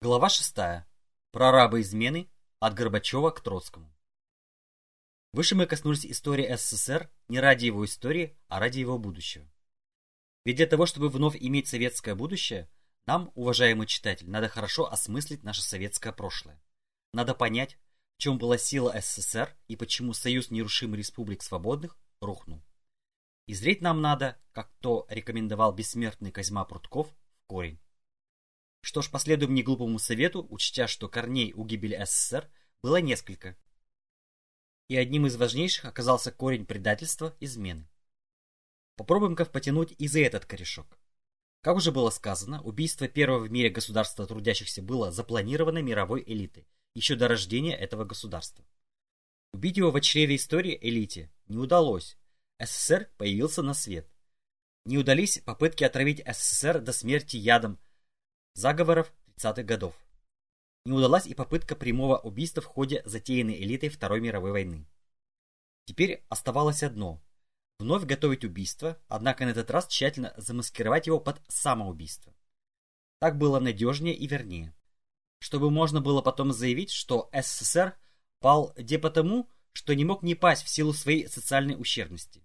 Глава 6. Прорабы измены от Горбачева к Троцкому. Выше мы коснулись истории СССР не ради его истории, а ради его будущего. Ведь для того, чтобы вновь иметь советское будущее, нам, уважаемый читатель, надо хорошо осмыслить наше советское прошлое. Надо понять, в чем была сила СССР и почему Союз нерушимых республик свободных рухнул. И зреть нам надо, как то рекомендовал бессмертный Козьма Прутков, в корень. Что ж, последуем неглупому совету, учтя, что корней у гибели СССР было несколько. И одним из важнейших оказался корень предательства измены. Попробуем-ка потянуть и за этот корешок. Как уже было сказано, убийство первого в мире государства трудящихся было запланировано мировой элитой еще до рождения этого государства. Убить его в чреве истории элите не удалось. СССР появился на свет. Не удались попытки отравить СССР до смерти ядом заговоров 30-х годов. Не удалась и попытка прямого убийства в ходе затеянной элитой Второй мировой войны. Теперь оставалось одно – вновь готовить убийство, однако на этот раз тщательно замаскировать его под самоубийство. Так было надежнее и вернее. Чтобы можно было потом заявить, что СССР пал де потому, что не мог не пасть в силу своей социальной ущербности.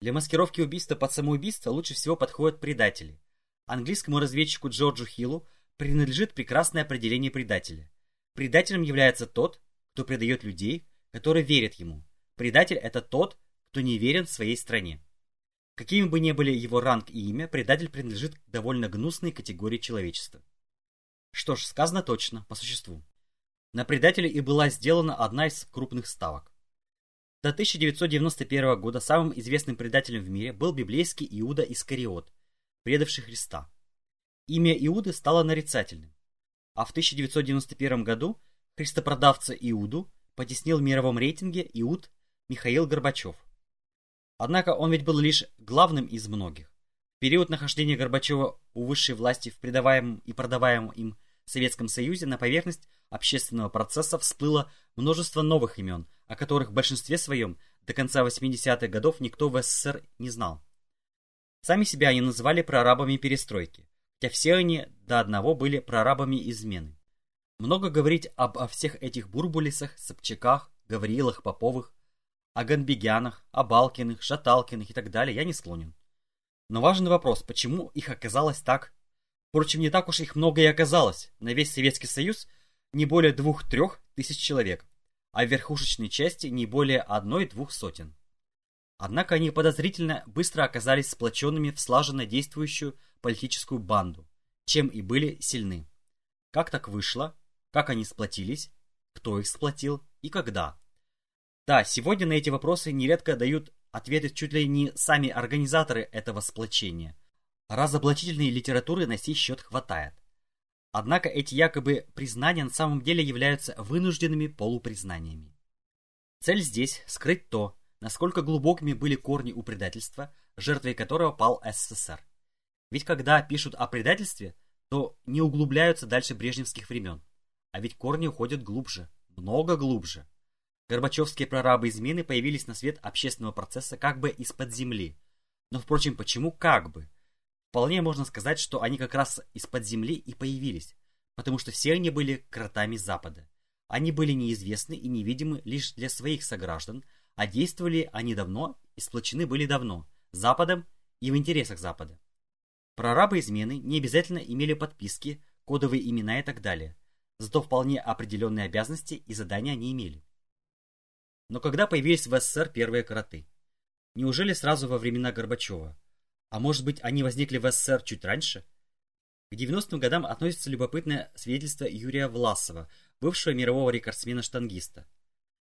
Для маскировки убийства под самоубийство лучше всего подходят предатели – Английскому разведчику Джорджу Хиллу принадлежит прекрасное определение предателя. Предателем является тот, кто предает людей, которые верят ему. Предатель – это тот, кто не верен своей стране. Какими бы ни были его ранг и имя, предатель принадлежит к довольно гнусной категории человечества. Что ж, сказано точно, по существу. На предателя и была сделана одна из крупных ставок. До 1991 года самым известным предателем в мире был библейский Иуда Искариот – предавший Христа. Имя Иуды стало нарицательным, а в 1991 году христопродавца Иуду потеснил в мировом рейтинге Иуд Михаил Горбачев. Однако он ведь был лишь главным из многих. В период нахождения Горбачева у высшей власти в предаваемом и продаваемом им Советском Союзе на поверхность общественного процесса всплыло множество новых имен, о которых в большинстве своем до конца 80-х годов никто в СССР не знал. Сами себя они называли прорабами перестройки, хотя все они до одного были прорабами измены. Много говорить о всех этих Бурбулисах, Собчаках, Гаврилах, Поповых, о Ганбегянах, о Балкиных, Шаталкиных и так далее я не склонен. Но важный вопрос, почему их оказалось так? Впрочем, не так уж их много и оказалось. На весь Советский Союз не более двух-трех тысяч человек, а в верхушечной части не более одной-двух сотен. Однако они подозрительно быстро оказались сплоченными в слаженно действующую политическую банду, чем и были сильны. Как так вышло? Как они сплотились? Кто их сплотил? И когда? Да, сегодня на эти вопросы нередко дают ответы чуть ли не сами организаторы этого сплочения. Разоблачительной литературы на сей счет хватает. Однако эти якобы признания на самом деле являются вынужденными полупризнаниями. Цель здесь – скрыть то, насколько глубокими были корни у предательства, жертвой которого пал СССР. Ведь когда пишут о предательстве, то не углубляются дальше брежневских времен. А ведь корни уходят глубже, много глубже. Горбачевские прорабы измены появились на свет общественного процесса как бы из-под земли. Но, впрочем, почему как бы? Вполне можно сказать, что они как раз из-под земли и появились, потому что все они были кротами Запада. Они были неизвестны и невидимы лишь для своих сограждан, а действовали они давно и сплочены были давно, Западом и в интересах Запада. Прорабы измены не обязательно имели подписки, кодовые имена и так далее, зато вполне определенные обязанности и задания они имели. Но когда появились в СССР первые кроты? Неужели сразу во времена Горбачева? А может быть они возникли в СССР чуть раньше? К 90-м годам относится любопытное свидетельство Юрия Власова, бывшего мирового рекордсмена-штангиста.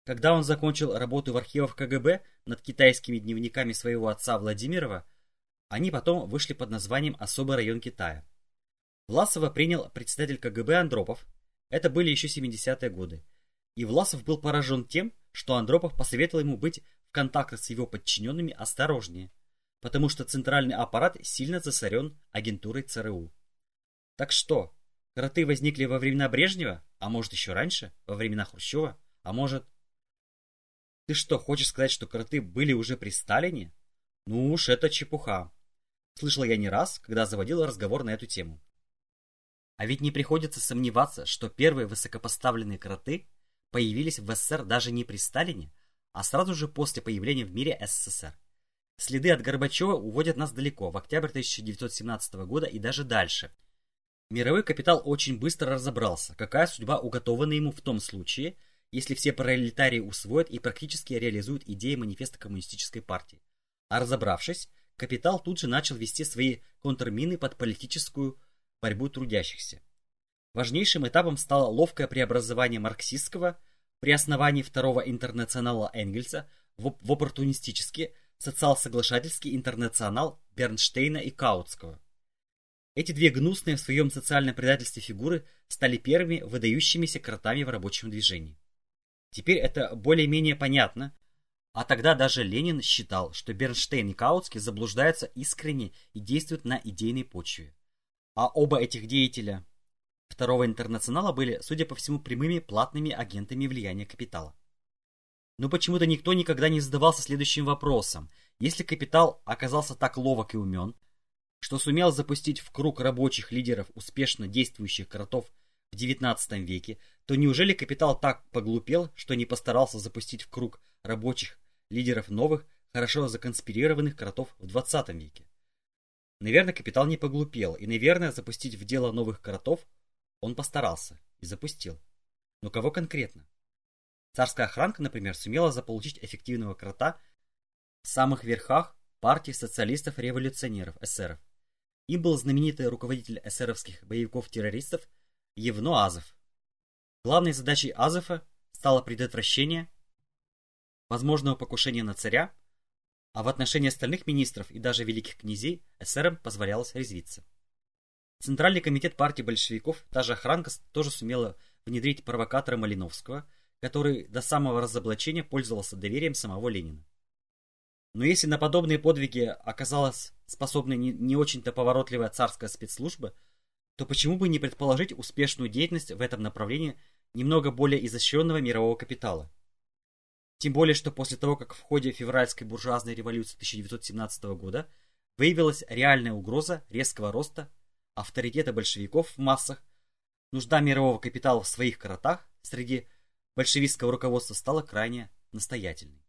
Когда он закончил работу в архивах КГБ над китайскими дневниками своего отца Владимирова, они потом вышли под названием «Особый район Китая». Власова принял председатель КГБ Андропов, это были еще 70-е годы, и Власов был поражен тем, что Андропов посоветовал ему быть в контактах с его подчиненными осторожнее, потому что центральный аппарат сильно засорен агентурой ЦРУ. Так что, кроты возникли во времена Брежнева, а может еще раньше, во времена Хрущева, а может... Ты что, хочешь сказать, что кроты были уже при Сталине? Ну уж это чепуха. Слышал я не раз, когда заводил разговор на эту тему. А ведь не приходится сомневаться, что первые высокопоставленные кроты появились в СССР даже не при Сталине, а сразу же после появления в мире СССР. Следы от Горбачева уводят нас далеко, в октябрь 1917 года и даже дальше. Мировой капитал очень быстро разобрался, какая судьба уготована ему в том случае, если все пролетарии усвоят и практически реализуют идеи манифеста коммунистической партии. А разобравшись, капитал тут же начал вести свои контрмины под политическую борьбу трудящихся. Важнейшим этапом стало ловкое преобразование марксистского при основании второго интернационала Энгельса в, в оппортунистический социал-соглашательский интернационал Бернштейна и Каутского. Эти две гнусные в своем социальном предательстве фигуры стали первыми выдающимися кротами в рабочем движении. Теперь это более-менее понятно, а тогда даже Ленин считал, что Бернштейн и Каутский заблуждаются искренне и действуют на идейной почве. А оба этих деятеля Второго интернационала были, судя по всему, прямыми платными агентами влияния капитала. Но почему-то никто никогда не задавался следующим вопросом. Если капитал оказался так ловок и умен, что сумел запустить в круг рабочих лидеров успешно действующих кротов в XIX веке, то неужели капитал так поглупел, что не постарался запустить в круг рабочих лидеров новых, хорошо законспирированных кротов в XX веке? Наверное, капитал не поглупел, и, наверное, запустить в дело новых кротов он постарался и запустил. Но кого конкретно? Царская охранка, например, сумела заполучить эффективного крота в самых верхах партии социалистов-революционеров, эсеров. Им был знаменитый руководитель эсеровских боевиков-террористов Евно Азов. Главной задачей Азова стало предотвращение возможного покушения на царя, а в отношении остальных министров и даже великих князей эсерам позволялось резвиться. Центральный комитет партии большевиков, та же охранка, тоже сумела внедрить провокатора Малиновского, который до самого разоблачения пользовался доверием самого Ленина. Но если на подобные подвиги оказалась способна не, не очень-то поворотливая царская спецслужба, то почему бы не предположить успешную деятельность в этом направлении немного более изощренного мирового капитала? Тем более, что после того, как в ходе февральской буржуазной революции 1917 года выявилась реальная угроза резкого роста авторитета большевиков в массах, нужда мирового капитала в своих коротах среди большевистского руководства стала крайне настоятельной.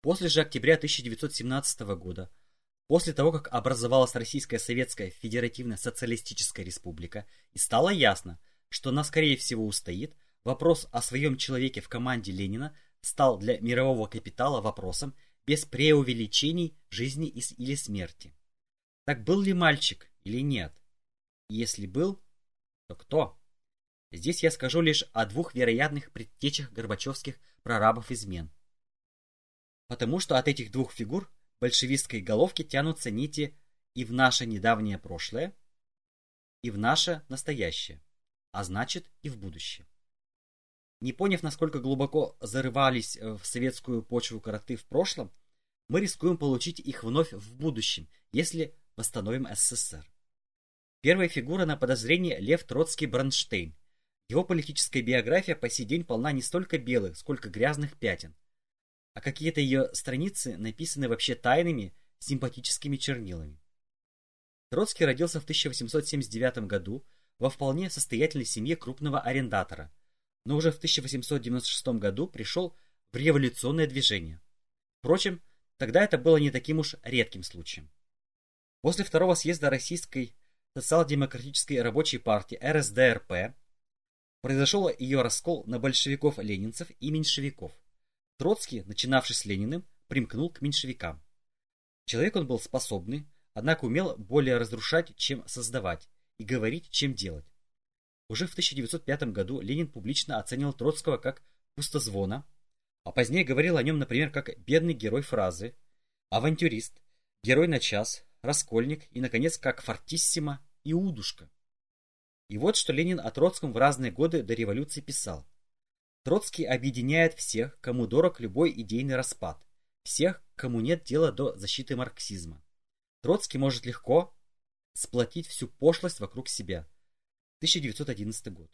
После же октября 1917 года, после того, как образовалась Российская Советская Федеративная Социалистическая Республика, и стало ясно, что она скорее всего устоит, вопрос о своем человеке в команде Ленина стал для мирового капитала вопросом без преувеличений жизни или смерти. Так был ли мальчик или нет? Если был, то кто? Здесь я скажу лишь о двух вероятных предтечах горбачевских прорабов измен. Потому что от этих двух фигур большевистской головки тянутся нити и в наше недавнее прошлое, и в наше настоящее, а значит и в будущее. Не поняв, насколько глубоко зарывались в советскую почву короты в прошлом, мы рискуем получить их вновь в будущем, если восстановим СССР. Первая фигура на подозрение Лев Троцкий Бронштейн. Его политическая биография по сей день полна не столько белых, сколько грязных пятен. А какие-то ее страницы написаны вообще тайными, симпатическими чернилами. Троцкий родился в 1879 году во вполне состоятельной семье крупного арендатора, но уже в 1896 году пришел в революционное движение. Впрочем, тогда это было не таким уж редким случаем. После второго съезда Российской социал-демократической рабочей партии РСДРП произошел ее раскол на большевиков-ленинцев и меньшевиков. Троцкий, начинавший с Лениным, примкнул к меньшевикам. Человек он был способный, однако умел более разрушать, чем создавать, и говорить, чем делать. Уже в 1905 году Ленин публично оценил Троцкого как пустозвона, а позднее говорил о нем, например, как бедный герой фразы, авантюрист, герой на час, раскольник и, наконец, как фортиссимо и удушка. И вот что Ленин о Троцком в разные годы до революции писал. Троцкий объединяет всех, кому дорог любой идейный распад, всех, кому нет дела до защиты марксизма. Троцкий может легко сплотить всю пошлость вокруг себя. 1911 год.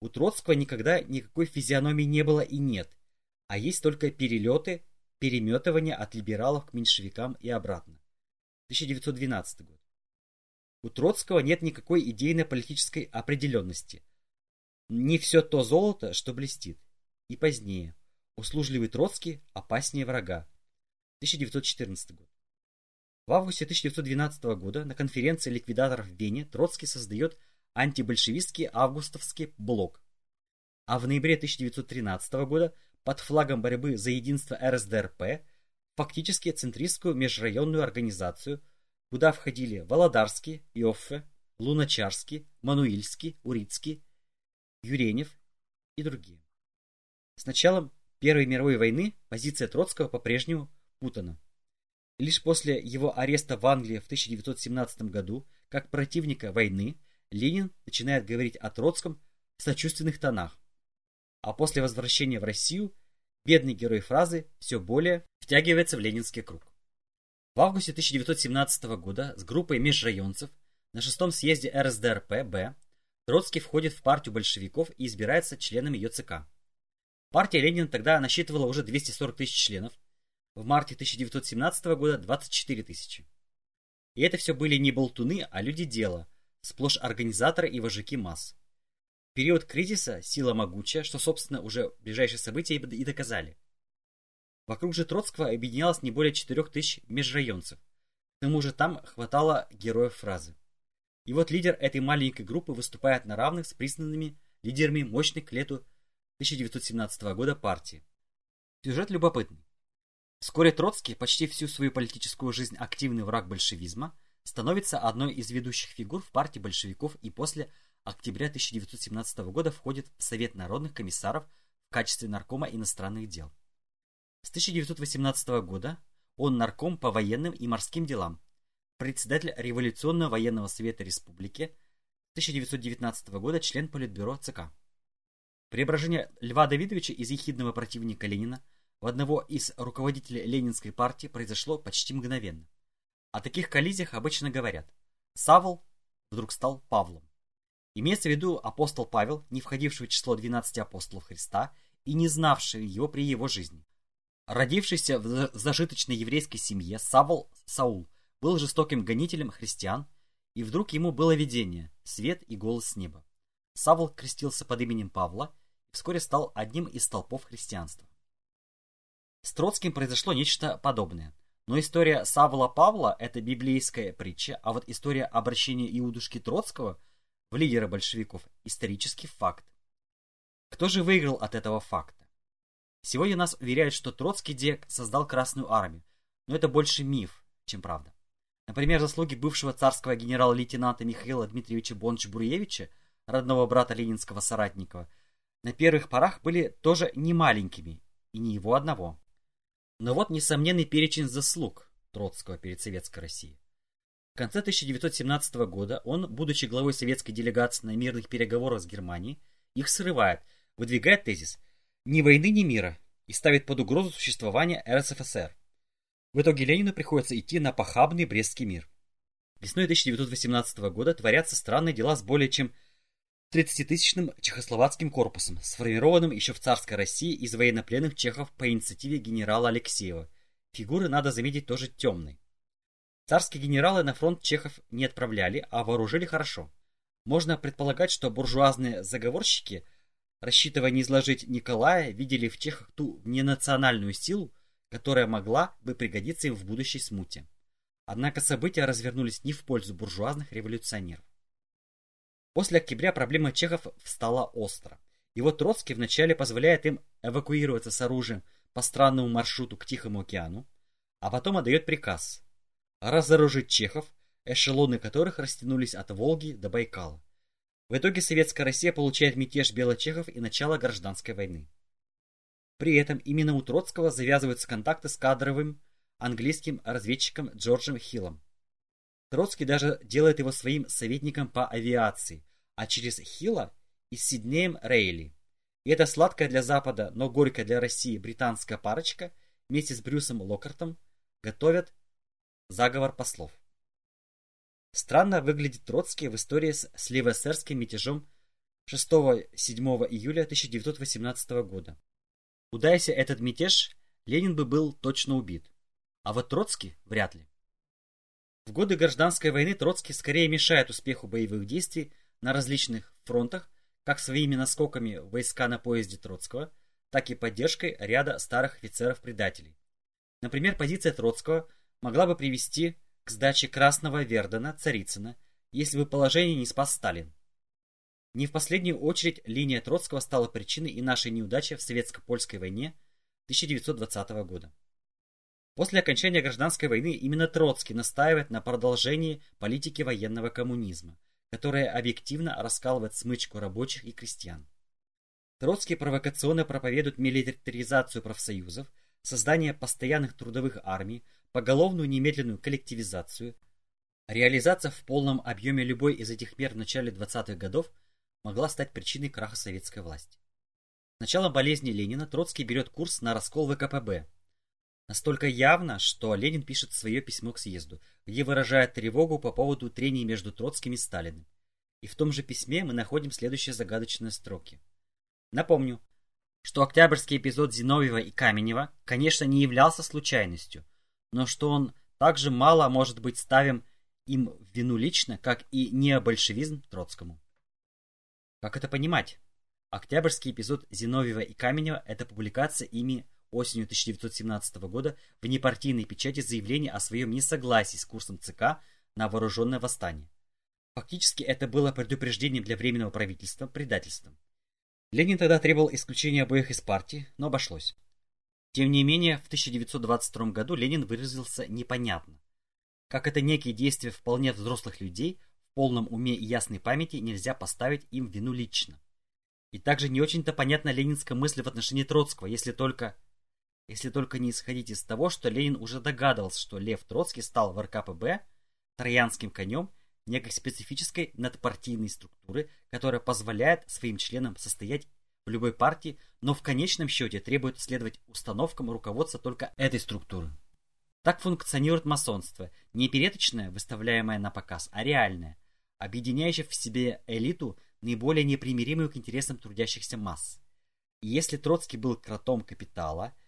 У Троцкого никогда никакой физиономии не было и нет, а есть только перелеты, переметывания от либералов к меньшевикам и обратно. 1912 год. У Троцкого нет никакой идейно-политической определенности. Не все то золото, что блестит. И позднее. Услужливый Троцкий опаснее врага. 1914 год. В августе 1912 года на конференции ликвидаторов в Вене Троцкий создает антибольшевистский августовский блок. А в ноябре 1913 года под флагом борьбы за единство РСДРП фактически центристскую межрайонную организацию, куда входили Володарский, Иоффе, Луначарский, Мануильский, Урицкий, Юренев и другие. С началом Первой мировой войны позиция Троцкого по-прежнему путана. Лишь после его ареста в Англии в 1917 году, как противника войны, Ленин начинает говорить о Троцком в сочувственных тонах. А после возвращения в Россию бедный герой фразы все более втягивается в ленинский круг. В августе 1917 года с группой межрайонцев на шестом съезде РСДРП-Б Троцкий входит в партию большевиков и избирается членом ее ЦК. Партия Ленина тогда насчитывала уже 240 тысяч членов, в марте 1917 года 24 тысячи. И это все были не болтуны, а люди дела, сплошь организаторы и вожаки масс. В период кризиса сила могучая, что, собственно, уже ближайшие события и доказали. Вокруг же Троцкого объединялось не более 4 тысяч межрайонцев. К тому же там хватало героев фразы. И вот лидер этой маленькой группы выступает на равных с признанными лидерами мощной к лету 1917 года партии. Сюжет любопытный. Вскоре Троцкий, почти всю свою политическую жизнь активный враг большевизма, становится одной из ведущих фигур в партии большевиков и после октября 1917 года входит в Совет народных комиссаров в качестве наркома иностранных дел. С 1918 года он нарком по военным и морским делам, председатель Революционного военного совета республики, 1919 года член Политбюро ЦК. Преображение Льва Давидовича из ехидного противника Ленина – у одного из руководителей Ленинской партии произошло почти мгновенно. О таких коллизиях обычно говорят. Савл вдруг стал Павлом. Имеется в виду апостол Павел, не входивший в число 12 апостолов Христа и не знавший его при его жизни. Родившийся в зажиточной еврейской семье, Савл Саул был жестоким гонителем христиан, и вдруг ему было видение, свет и голос с неба. Савл крестился под именем Павла и вскоре стал одним из столпов христианства. С Троцким произошло нечто подобное. Но история Савла Павла – это библейская притча, а вот история обращения Иудушки Троцкого в лидера большевиков – исторический факт. Кто же выиграл от этого факта? Сегодня нас уверяют, что Троцкий-де создал Красную Армию, но это больше миф, чем правда. Например, заслуги бывшего царского генерала-лейтенанта Михаила Дмитриевича Бонч-Бруевича, родного брата ленинского соратника, на первых порах были тоже не маленькими, и не его одного. Но вот несомненный перечень заслуг Троцкого перед Советской Россией. В конце 1917 года он, будучи главой советской делегации на мирных переговорах с Германией, их срывает, выдвигает тезис «ни войны, ни мира» и ставит под угрозу существование РСФСР. В итоге Ленину приходится идти на похабный Брестский мир. Весной 1918 года творятся странные дела с более чем 30-тысячным чехословацким корпусом, сформированным еще в царской России из военнопленных чехов по инициативе генерала Алексеева. Фигуры, надо заметить, тоже темные. Царские генералы на фронт чехов не отправляли, а вооружили хорошо. Можно предполагать, что буржуазные заговорщики, рассчитывая не изложить Николая, видели в чехах ту ненациональную силу, которая могла бы пригодиться им в будущей смуте. Однако события развернулись не в пользу буржуазных революционеров. После октября проблема чехов встала остро. И вот Троцкий вначале позволяет им эвакуироваться с оружием по странному маршруту к Тихому океану, а потом отдает приказ разоружить чехов, эшелоны которых растянулись от Волги до Байкала. В итоге Советская Россия получает мятеж белочехов и начало гражданской войны. При этом именно у Троцкого завязываются контакты с кадровым английским разведчиком Джорджем Хиллом. Троцкий даже делает его своим советником по авиации, а через Хилла и Сиднеем Рейли. И эта сладкая для Запада, но горькая для России британская парочка вместе с Брюсом Локартом готовят заговор послов. Странно выглядит Троцкий в истории с сливэсерским мятежом 6-7 июля 1918 года. Удайся этот мятеж, Ленин бы был точно убит. А вот Троцкий вряд ли. В годы гражданской войны Троцкий скорее мешает успеху боевых действий на различных фронтах, как своими наскоками войска на поезде Троцкого, так и поддержкой ряда старых офицеров-предателей. Например, позиция Троцкого могла бы привести к сдаче Красного Вердена, Царицына, если бы положение не спас Сталин. Не в последнюю очередь линия Троцкого стала причиной и нашей неудачи в советско-польской войне 1920 года. После окончания гражданской войны именно Троцкий настаивает на продолжении политики военного коммунизма, которая объективно раскалывает смычку рабочих и крестьян. Троцкий провокационно проповедует милитаризацию профсоюзов, создание постоянных трудовых армий, поголовную немедленную коллективизацию. Реализация в полном объеме любой из этих мер в начале 20-х годов могла стать причиной краха советской власти. С началом болезни Ленина Троцкий берет курс на раскол ВКПБ, Настолько явно, что Ленин пишет свое письмо к съезду, где выражает тревогу по поводу трений между Троцким и Сталиным. И в том же письме мы находим следующие загадочные строки. Напомню, что октябрьский эпизод Зиновьева и Каменева, конечно, не являлся случайностью, но что он также мало может быть ставим им в вину лично, как и необольшевизм Троцкому. Как это понимать? Октябрьский эпизод Зиновьева и Каменева – это публикация ими осенью 1917 года в непартийной печати заявление о своем несогласии с курсом ЦК на вооруженное восстание. Фактически это было предупреждением для Временного правительства предательством. Ленин тогда требовал исключения обоих из партии, но обошлось. Тем не менее, в 1922 году Ленин выразился непонятно. Как это некие действия вполне взрослых людей, полном уме и ясной памяти нельзя поставить им вину лично. И также не очень-то понятна ленинская мысль в отношении Троцкого, если только если только не исходить из того, что Ленин уже догадывался, что Лев Троцкий стал в РКПБ троянским конем некой специфической надпартийной структуры, которая позволяет своим членам состоять в любой партии, но в конечном счете требует следовать установкам руководства только этой структуры. Так функционирует масонство, не переточное, выставляемое на показ, а реальное, объединяющее в себе элиту, наиболее непримиримую к интересам трудящихся масс. И если Троцкий был кротом капитала –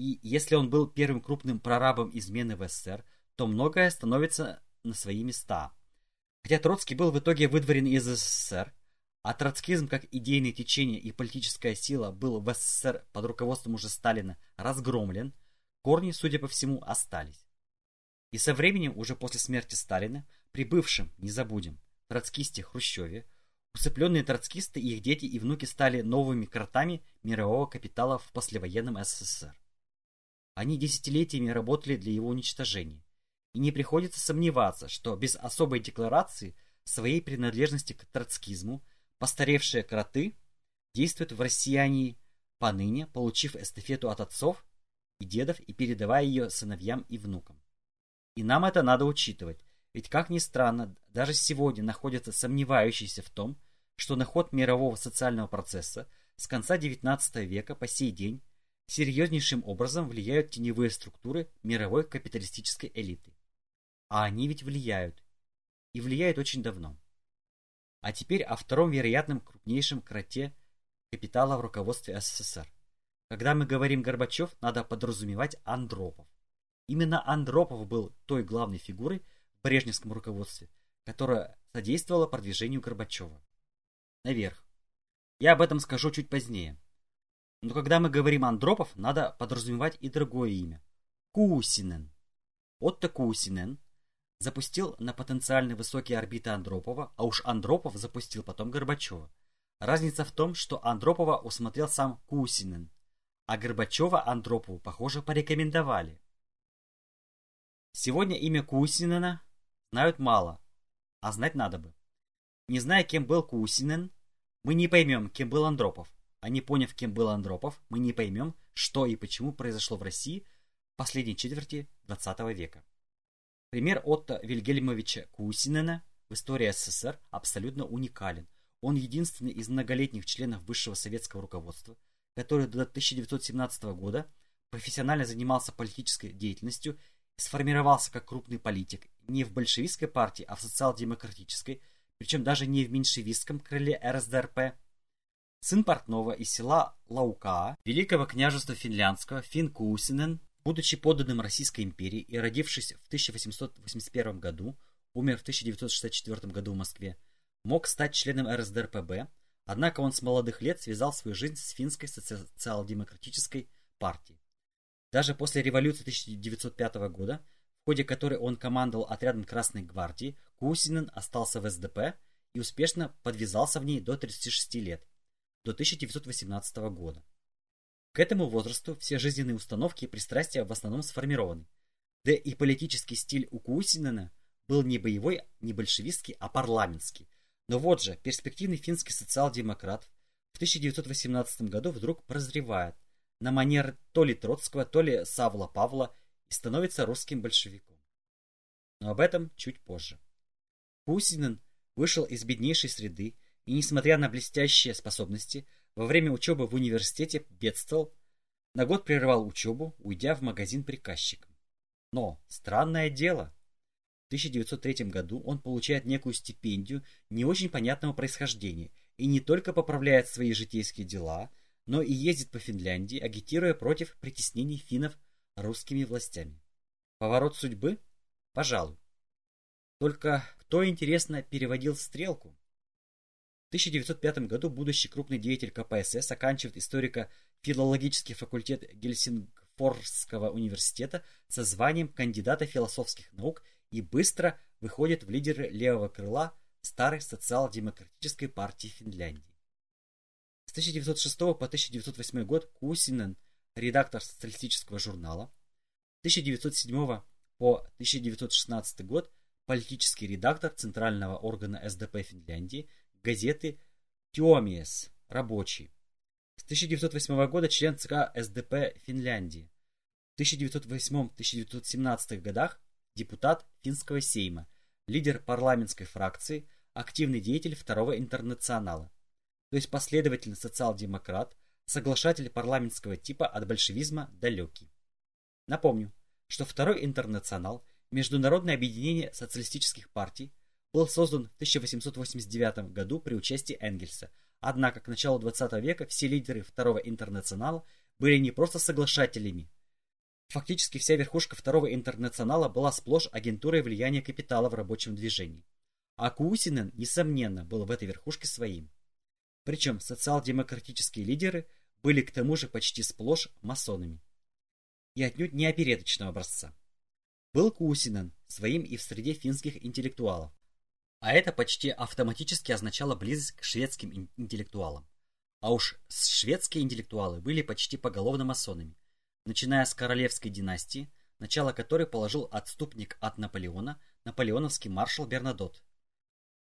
и если он был первым крупным прорабом измены в СССР, то многое становится на свои места. Хотя Троцкий был в итоге выдворен из СССР, а троцкизм как идейное течение и политическая сила был в СССР под руководством уже Сталина разгромлен, корни, судя по всему, остались. И со временем, уже после смерти Сталина, прибывшим, не забудем, троцкисте Хрущеве, усыпленные троцкисты и их дети и внуки стали новыми кротами мирового капитала в послевоенном СССР. Они десятилетиями работали для его уничтожения. И не приходится сомневаться, что без особой декларации своей принадлежности к троцкизму постаревшие кроты действуют в россияне поныне, получив эстафету от отцов и дедов и передавая ее сыновьям и внукам. И нам это надо учитывать, ведь, как ни странно, даже сегодня находятся сомневающиеся в том, что на ход мирового социального процесса с конца XIX века по сей день серьезнейшим образом влияют теневые структуры мировой капиталистической элиты. А они ведь влияют. И влияют очень давно. А теперь о втором вероятном крупнейшем кроте капитала в руководстве СССР. Когда мы говорим Горбачев, надо подразумевать Андропов. Именно Андропов был той главной фигурой брежневском руководстве, которая содействовала продвижению Горбачева. Наверх. Я об этом скажу чуть позднее. Но когда мы говорим Андропов, надо подразумевать и другое имя. Кусинен. Отто Кусинен запустил на потенциально высокие орбиты Андропова, а уж Андропов запустил потом Горбачева. Разница в том, что Андропова усмотрел сам Кусинен, а Горбачева Андропову, похоже, порекомендовали. Сегодня имя Кусинена знают мало, а знать надо бы. Не зная, кем был Кусинен, мы не поймем, кем был Андропов а не поняв, кем был Андропов, мы не поймем, что и почему произошло в России в последней четверти XX века. Пример Отто Вильгельмовича Кусинена в истории СССР абсолютно уникален. Он единственный из многолетних членов высшего советского руководства, который до 1917 года профессионально занимался политической деятельностью сформировался как крупный политик не в большевистской партии, а в социал-демократической, причем даже не в меньшевистском крыле РСДРП, сын портного из села Лаука, Великого княжества финляндского Фин Кусинен, Будучи подданным Российской империи и родившись в 1881 году, умер в 1964 году в Москве, мог стать членом РСДРПб, однако он с молодых лет связал свою жизнь с финской социал-демократической партией. Даже после революции 1905 года, в ходе которой он командовал отрядом Красной гвардии, Кусинен остался в СДП и успешно подвязался в ней до 36 лет, до 1918 года. К этому возрасту все жизненные установки и пристрастия в основном сформированы. Да и политический стиль у Кусинена был не боевой, не большевистский, а парламентский. Но вот же, перспективный финский социал-демократ в 1918 году вдруг прозревает на манер то ли Троцкого, то ли Савла Павла и становится русским большевиком. Но об этом чуть позже. Кусинен вышел из беднейшей среды и, несмотря на блестящие способности, во время учебы в университете бедствовал, на год прервал учебу, уйдя в магазин приказчиком. Но, странное дело, в 1903 году он получает некую стипендию не очень понятного происхождения и не только поправляет свои житейские дела, но и ездит по Финляндии, агитируя против притеснений финнов русскими властями. Поворот судьбы? Пожалуй. Только кто, интересно, переводил стрелку? В 1905 году будущий крупный деятель КПСС оканчивает историко-филологический факультет Гельсингфорского университета со званием кандидата философских наук и быстро выходит в лидеры левого крыла старой социал-демократической партии Финляндии. С 1906 по 1908 год Кусинен, редактор социалистического журнала, 1907 по 1916 год политический редактор центрального органа СДП Финляндии, газеты Тиомиес, рабочий. С 1908 года член ЦК СДП Финляндии. В 1908-1917 годах депутат Финского сейма, лидер парламентской фракции, активный деятель Второго интернационала, то есть последовательный социал-демократ, соглашатель парламентского типа от большевизма далекий. Напомню, что Второй интернационал Международное объединение социалистических партий был создан в 1889 году при участии Энгельса, однако к началу 20 века все лидеры Второго интернационала были не просто соглашателями. Фактически вся верхушка Второго интернационала была сплошь агентурой влияния капитала в рабочем движении. А Куусинен, несомненно, был в этой верхушке своим. Причем социал-демократические лидеры были к тому же почти сплошь масонами. И отнюдь не опереточного образца был Кусинен, своим и в среде финских интеллектуалов. А это почти автоматически означало близость к шведским интеллектуалам. А уж шведские интеллектуалы были почти поголовно масонами, начиная с королевской династии, начало которой положил отступник от Наполеона, наполеоновский маршал Бернадот.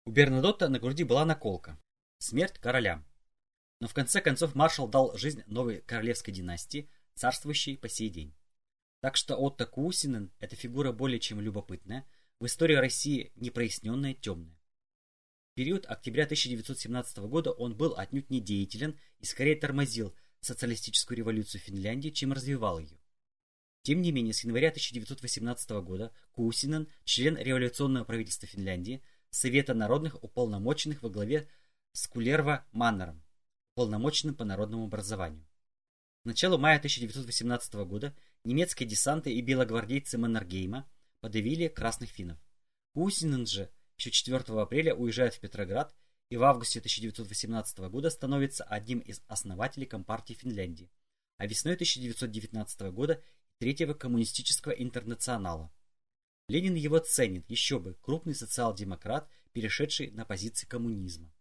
У Бернадота на груди была наколка «Смерть короля». Но в конце концов маршал дал жизнь новой королевской династии, царствующей по сей день. Так что Отто Кусинен – это фигура более чем любопытная, в истории России непроясненная, темная. В период октября 1917 года он был отнюдь не деятелен и скорее тормозил социалистическую революцию Финляндии, чем развивал ее. Тем не менее, с января 1918 года Кусинен, член революционного правительства Финляндии, Совета народных уполномоченных во главе с Кулерва Маннером, уполномоченным по народному образованию. К началу мая 1918 года немецкие десанты и белогвардейцы Маннергейма подавили красных финнов. Кусинен же еще 4 апреля уезжает в Петроград и в августе 1918 года становится одним из основателей Компартии Финляндии, а весной 1919 года Третьего коммунистического интернационала. Ленин его ценит, еще бы, крупный социал-демократ, перешедший на позиции коммунизма.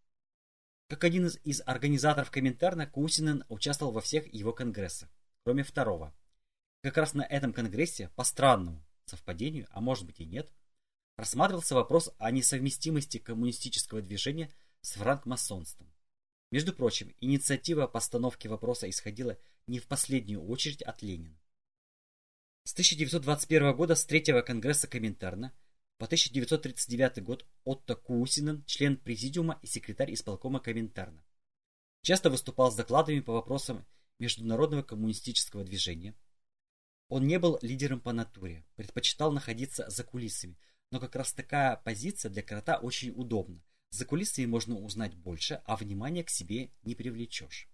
Как один из, из организаторов Коминтерна, Кусинен участвовал во всех его конгрессах, кроме второго – как раз на этом конгрессе, по странному совпадению, а может быть и нет, рассматривался вопрос о несовместимости коммунистического движения с франкмасонством. Между прочим, инициатива постановки вопроса исходила не в последнюю очередь от Ленина. С 1921 года с Третьего Конгресса Коминтерна по 1939 год Отто Кусинен, член Президиума и секретарь исполкома Коминтерна. Часто выступал с докладами по вопросам международного коммунистического движения, он не был лидером по натуре, предпочитал находиться за кулисами, но как раз такая позиция для крота очень удобна. За кулисами можно узнать больше, а внимание к себе не привлечешь.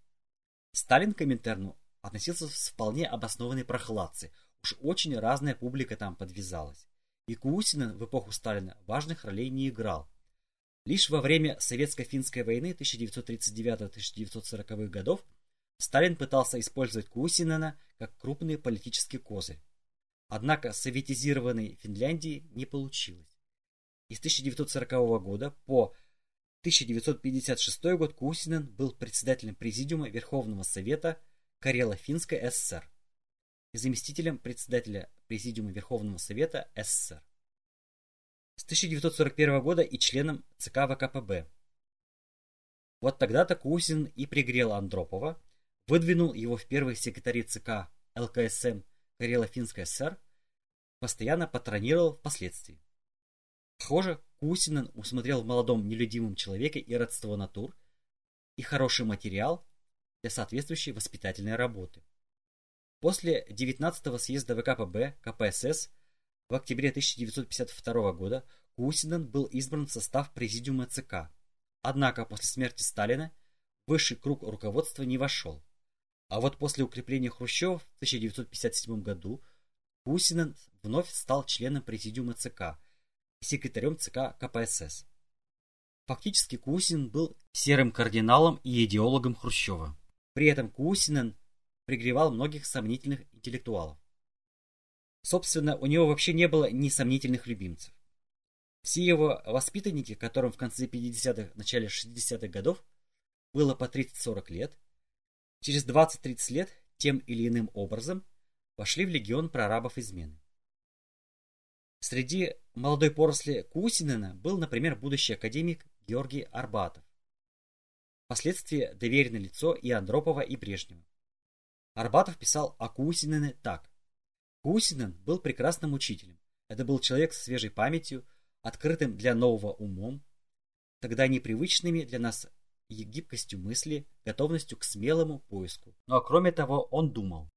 Сталин к Коминтерну относился с вполне обоснованной прохладцей. уж очень разная публика там подвязалась. И Кусинен в эпоху Сталина важных ролей не играл. Лишь во время Советско-финской войны 1939-1940 годов Сталин пытался использовать Кусинена как крупный политический козырь. Однако советизированной Финляндии не получилось. И с 1940 года по 1956 год Кусинен был председателем Президиума Верховного Совета Карело-Финской ССР и заместителем председателя Президиума Верховного Совета СССР. С 1941 года и членом ЦК ВКПБ. Вот тогда-то Кусин и пригрел Андропова, выдвинул его в первые секретари ЦК ЛКСМ Карело-Финской ССР, постоянно патронировал впоследствии. Похоже, Кусинен усмотрел в молодом нелюдимом человеке и родство натур, и хороший материал для соответствующей воспитательной работы. После 19-го съезда ВКПБ КПСС в октябре 1952 года Кусинен был избран в состав президиума ЦК. Однако после смерти Сталина высший круг руководства не вошел. А вот после укрепления Хрущева в 1957 году Кусинен вновь стал членом президиума ЦК и секретарем ЦК КПСС. Фактически Кусин был серым кардиналом и идеологом Хрущева. При этом Кусинен пригревал многих сомнительных интеллектуалов. Собственно, у него вообще не было ни сомнительных любимцев. Все его воспитанники, которым в конце 50-х, начале 60-х годов было по 30-40 лет, через 20-30 лет тем или иным образом вошли в легион прорабов измены. Среди молодой поросли Кусинена был, например, будущий академик Георгий Арбатов. Впоследствии доверенное лицо и Андропова, и Брежнева. Арбатов писал о Кусинене так. Кусинен был прекрасным учителем. Это был человек с свежей памятью, открытым для нового умом, тогда непривычными для нас гибкостью мысли, готовностью к смелому поиску. Но ну, а кроме того, он думал.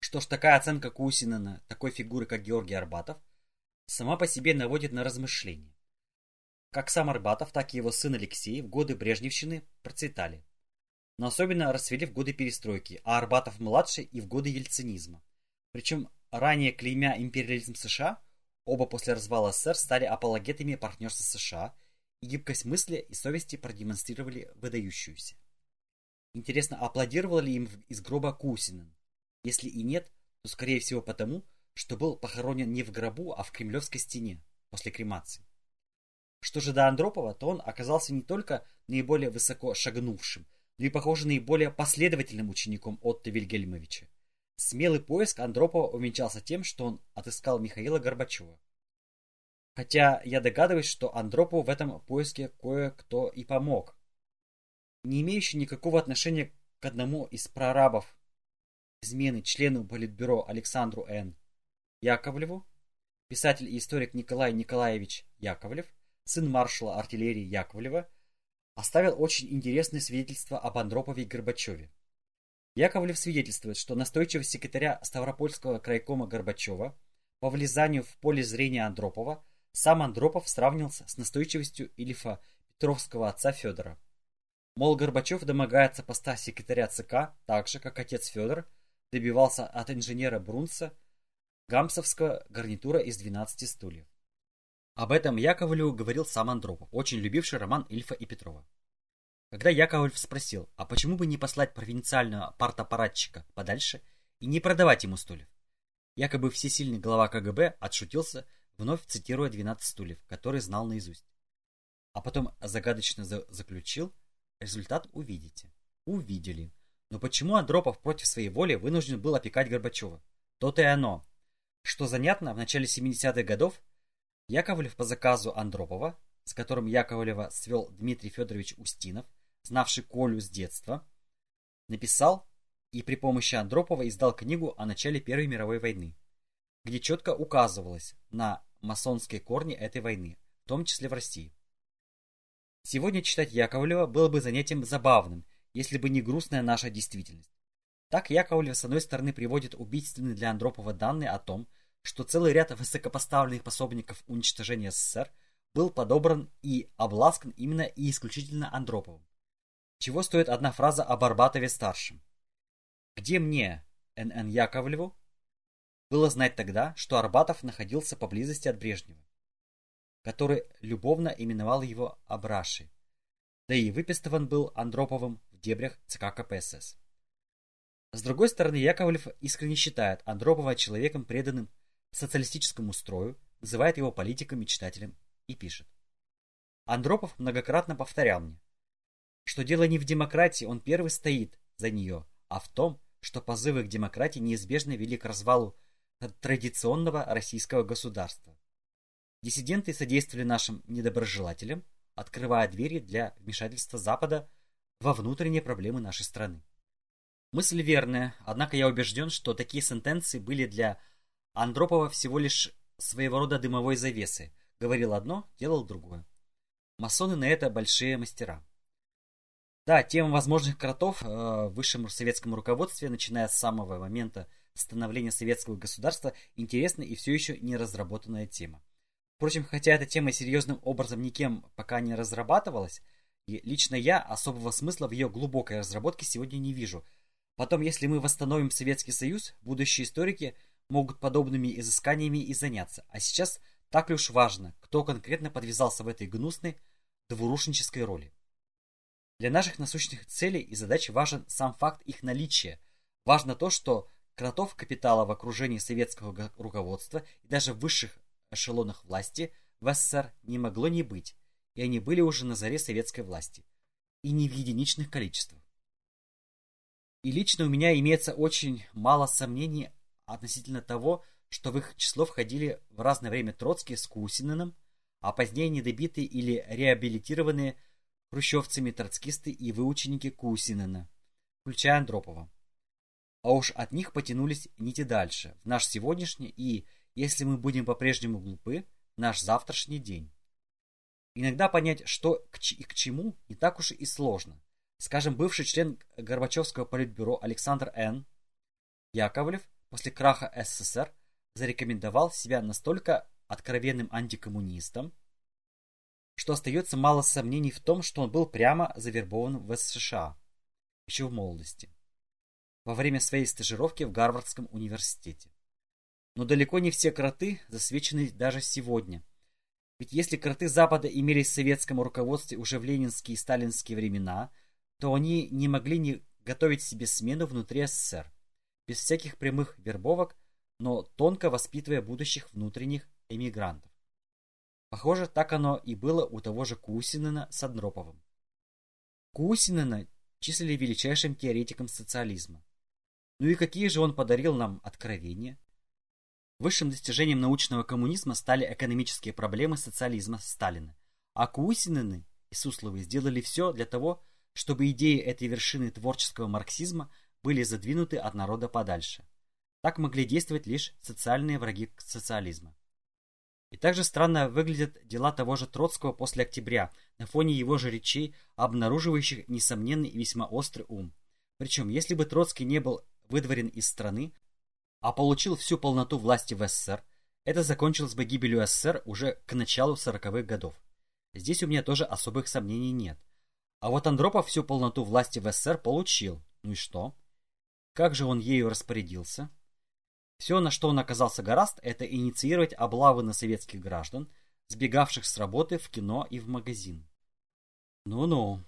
Что ж, такая оценка Кусинена, такой фигуры, как Георгий Арбатов, сама по себе наводит на размышления. Как сам Арбатов, так и его сын Алексей в годы Брежневщины процветали но особенно расцвели в годы перестройки, а Арбатов-младший и в годы ельцинизма. Причем ранее клеймя империализм США, оба после развала СССР стали апологетами партнерства США и гибкость мысли и совести продемонстрировали выдающуюся. Интересно, аплодировал ли им из гроба Кусинен? Если и нет, то скорее всего потому, что был похоронен не в гробу, а в кремлевской стене после кремации. Что же до Андропова, то он оказался не только наиболее высоко шагнувшим, но и, похоже, наиболее последовательным учеником Отто Вильгельмовича. Смелый поиск Андропова увенчался тем, что он отыскал Михаила Горбачева. Хотя я догадываюсь, что Андропову в этом поиске кое-кто и помог. Не имеющий никакого отношения к одному из прорабов измены члену Политбюро Александру Н. Яковлеву, писатель и историк Николай Николаевич Яковлев, сын маршала артиллерии Яковлева, оставил очень интересное свидетельство об Андропове и Горбачеве. Яковлев свидетельствует, что настойчивость секретаря Ставропольского крайкома Горбачева по влезанию в поле зрения Андропова сам Андропов сравнился с настойчивостью Ильфа Петровского отца Федора. Мол, Горбачев домогается поста секретаря ЦК так же, как отец Федор добивался от инженера Брунца гамсовского гарнитура из 12 стульев. Об этом Яковлеву говорил сам Андропов, очень любивший роман Ильфа и Петрова. Когда Яковлев спросил, а почему бы не послать провинциального партаппаратчика подальше и не продавать ему стульев? Якобы всесильный глава КГБ отшутился, вновь цитируя 12 стульев, которые знал наизусть. А потом загадочно за заключил, результат увидите. Увидели. Но почему Андропов против своей воли вынужден был опекать Горбачева? То-то и оно. Что занятно, в начале 70-х годов Яковлев по заказу Андропова, с которым Яковлева свел Дмитрий Федорович Устинов, знавший Колю с детства, написал и при помощи Андропова издал книгу о начале Первой мировой войны, где четко указывалось на масонские корни этой войны, в том числе в России. Сегодня читать Яковлева было бы занятием забавным, если бы не грустная наша действительность. Так Яковлев с одной стороны приводит убийственные для Андропова данные о том, что целый ряд высокопоставленных пособников уничтожения СССР был подобран и обласкан именно и исключительно Андроповым. Чего стоит одна фраза о Барбатове-старшем. «Где мне, Н.Н. Яковлеву, было знать тогда, что Арбатов находился поблизости от Брежнева, который любовно именовал его Абраши, да и выпистован был Андроповым в дебрях ЦК КПСС. С другой стороны, Яковлев искренне считает Андропова человеком, преданным социалистическому строю, называет его политиком-мечтателем и пишет. Андропов многократно повторял мне, что дело не в демократии, он первый стоит за нее, а в том, что позывы к демократии неизбежно вели к развалу традиционного российского государства. Диссиденты содействовали нашим недоброжелателям, открывая двери для вмешательства Запада во внутренние проблемы нашей страны. Мысль верная, однако я убежден, что такие сентенции были для Андропова всего лишь своего рода дымовой завесы. Говорил одно, делал другое. Масоны на это большие мастера. Да, тема возможных кротов э, в высшем советском руководстве, начиная с самого момента становления советского государства, интересна и все еще не разработанная тема. Впрочем, хотя эта тема серьезным образом никем пока не разрабатывалась, и лично я особого смысла в ее глубокой разработке сегодня не вижу – Потом, если мы восстановим Советский Союз, будущие историки могут подобными изысканиями и заняться. А сейчас так ли уж важно, кто конкретно подвязался в этой гнусной двурушнической роли. Для наших насущных целей и задач важен сам факт их наличия. Важно то, что кротов капитала в окружении советского руководства и даже высших эшелонах власти в СССР не могло не быть, и они были уже на заре советской власти. И не в единичных количествах. И лично у меня имеется очень мало сомнений относительно того, что в их число входили в разное время Троцкий с Кусиным, а позднее недобитые или реабилитированные хрущевцами троцкисты и выученики Кусинина, включая Андропова. А уж от них потянулись нити дальше, в наш сегодняшний и, если мы будем по-прежнему глупы, наш завтрашний день. Иногда понять, что и к чему, не так уж и сложно. Скажем, бывший член Горбачевского политбюро Александр Н. Яковлев после краха СССР зарекомендовал себя настолько откровенным антикоммунистом, что остается мало сомнений в том, что он был прямо завербован в США еще в молодости, во время своей стажировки в Гарвардском университете. Но далеко не все кроты засвечены даже сегодня. Ведь если кроты Запада имелись в советском руководстве уже в ленинские и сталинские времена – то они не могли не готовить себе смену внутри СССР, без всяких прямых вербовок, но тонко воспитывая будущих внутренних эмигрантов. Похоже, так оно и было у того же Кусинена с Андроповым. Кусинена числили величайшим теоретиком социализма. Ну и какие же он подарил нам откровения? Высшим достижением научного коммунизма стали экономические проблемы социализма Сталина, а Кусинены и Сусловы сделали все для того, чтобы идеи этой вершины творческого марксизма были задвинуты от народа подальше. Так могли действовать лишь социальные враги социализма. И также странно выглядят дела того же Троцкого после октября на фоне его же речей, обнаруживающих несомненный и весьма острый ум. Причем, если бы Троцкий не был выдворен из страны, а получил всю полноту власти в СССР, это закончилось бы гибелью СССР уже к началу 40-х годов. Здесь у меня тоже особых сомнений нет – а вот Андропов всю полноту власти в СССР получил. Ну и что? Как же он ею распорядился? Все, на что он оказался гораст, это инициировать облавы на советских граждан, сбегавших с работы в кино и в магазин. Ну-ну.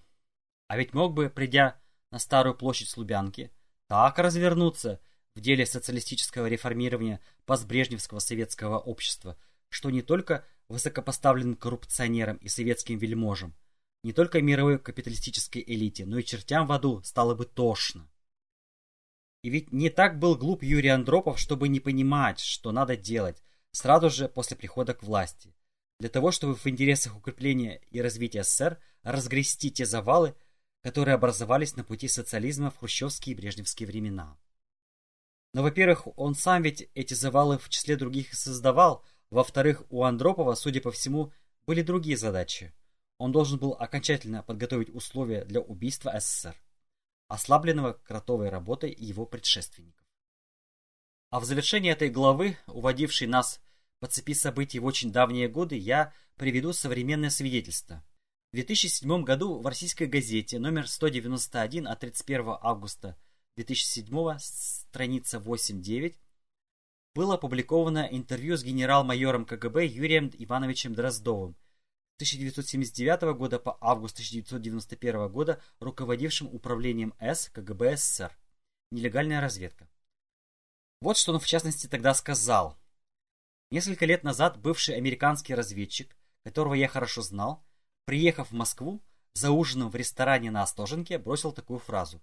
А ведь мог бы, придя на Старую площадь Слубянки, так развернуться в деле социалистического реформирования постбрежневского советского общества, что не только высокопоставленным коррупционерам и советским вельможам, не только мировой капиталистической элите, но и чертям в аду стало бы тошно. И ведь не так был глуп Юрий Андропов, чтобы не понимать, что надо делать сразу же после прихода к власти, для того, чтобы в интересах укрепления и развития СССР разгрести те завалы, которые образовались на пути социализма в хрущевские и брежневские времена. Но, во-первых, он сам ведь эти завалы в числе других создавал, во-вторых, у Андропова, судя по всему, были другие задачи – он должен был окончательно подготовить условия для убийства СССР, ослабленного кротовой работой его предшественников. А в завершении этой главы, уводившей нас по цепи событий в очень давние годы, я приведу современное свидетельство. В 2007 году в российской газете номер 191 от 31 августа 2007, страница 8-9, было опубликовано интервью с генерал-майором КГБ Юрием Ивановичем Дроздовым, 1979 года по август 1991 года руководившим управлением С КГБ СССР. Нелегальная разведка. Вот что он в частности тогда сказал. Несколько лет назад бывший американский разведчик, которого я хорошо знал, приехав в Москву, за ужином в ресторане на Остоженке бросил такую фразу.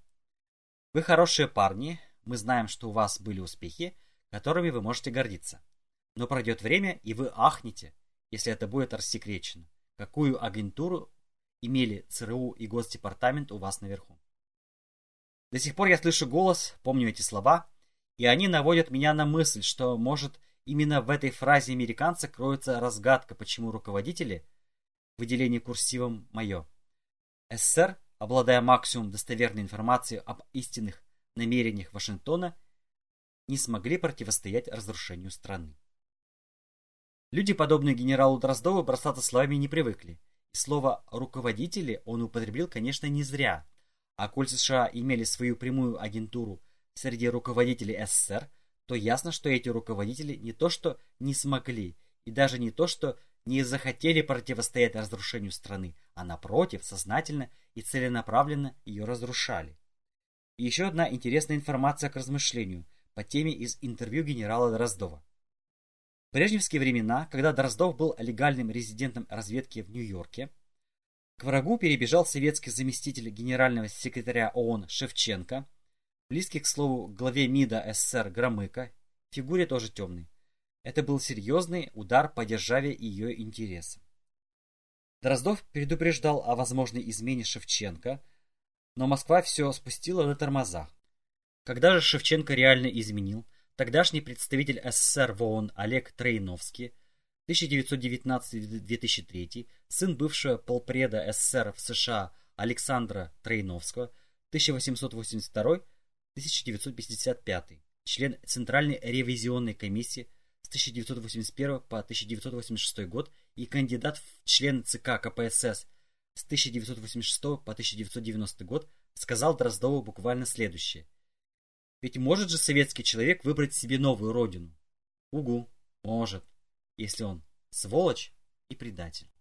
«Вы хорошие парни, мы знаем, что у вас были успехи, которыми вы можете гордиться. Но пройдет время, и вы ахнете, если это будет рассекречено какую агентуру имели ЦРУ и Госдепартамент у вас наверху. До сих пор я слышу голос, помню эти слова, и они наводят меня на мысль, что, может, именно в этой фразе американца кроется разгадка, почему руководители, выделение курсивом «моё», СССР, обладая максимум достоверной информацией об истинных намерениях Вашингтона, не смогли противостоять разрушению страны. Люди, подобные генералу Дроздову, бросаться словами не привыкли. И слово «руководители» он употребил, конечно, не зря. А коль США имели свою прямую агентуру среди руководителей СССР, то ясно, что эти руководители не то что не смогли, и даже не то что не захотели противостоять разрушению страны, а напротив, сознательно и целенаправленно ее разрушали. И еще одна интересная информация к размышлению по теме из интервью генерала Дроздова. Брежневские времена, когда Дроздов был легальным резидентом разведки в Нью-Йорке, к врагу перебежал советский заместитель генерального секретаря ООН Шевченко, близкий, к слову, главе МИДа СССР Громыко, фигуре тоже темный. Это был серьезный удар по державе и ее интересам. Дроздов предупреждал о возможной измене Шевченко, но Москва все спустила на тормозах. Когда же Шевченко реально изменил, Тогдашний представитель СССР в ООН Олег Троиновский 1919-2003, сын бывшего полпреда СССР в США Александра Троиновского 1882-1955, член Центральной ревизионной комиссии с 1981 по 1986 год и кандидат в член ЦК КПСС с 1986 по 1990 год, сказал Дроздову буквально следующее. Ведь может же советский человек выбрать себе новую родину? Угу, может, если он сволочь и предатель.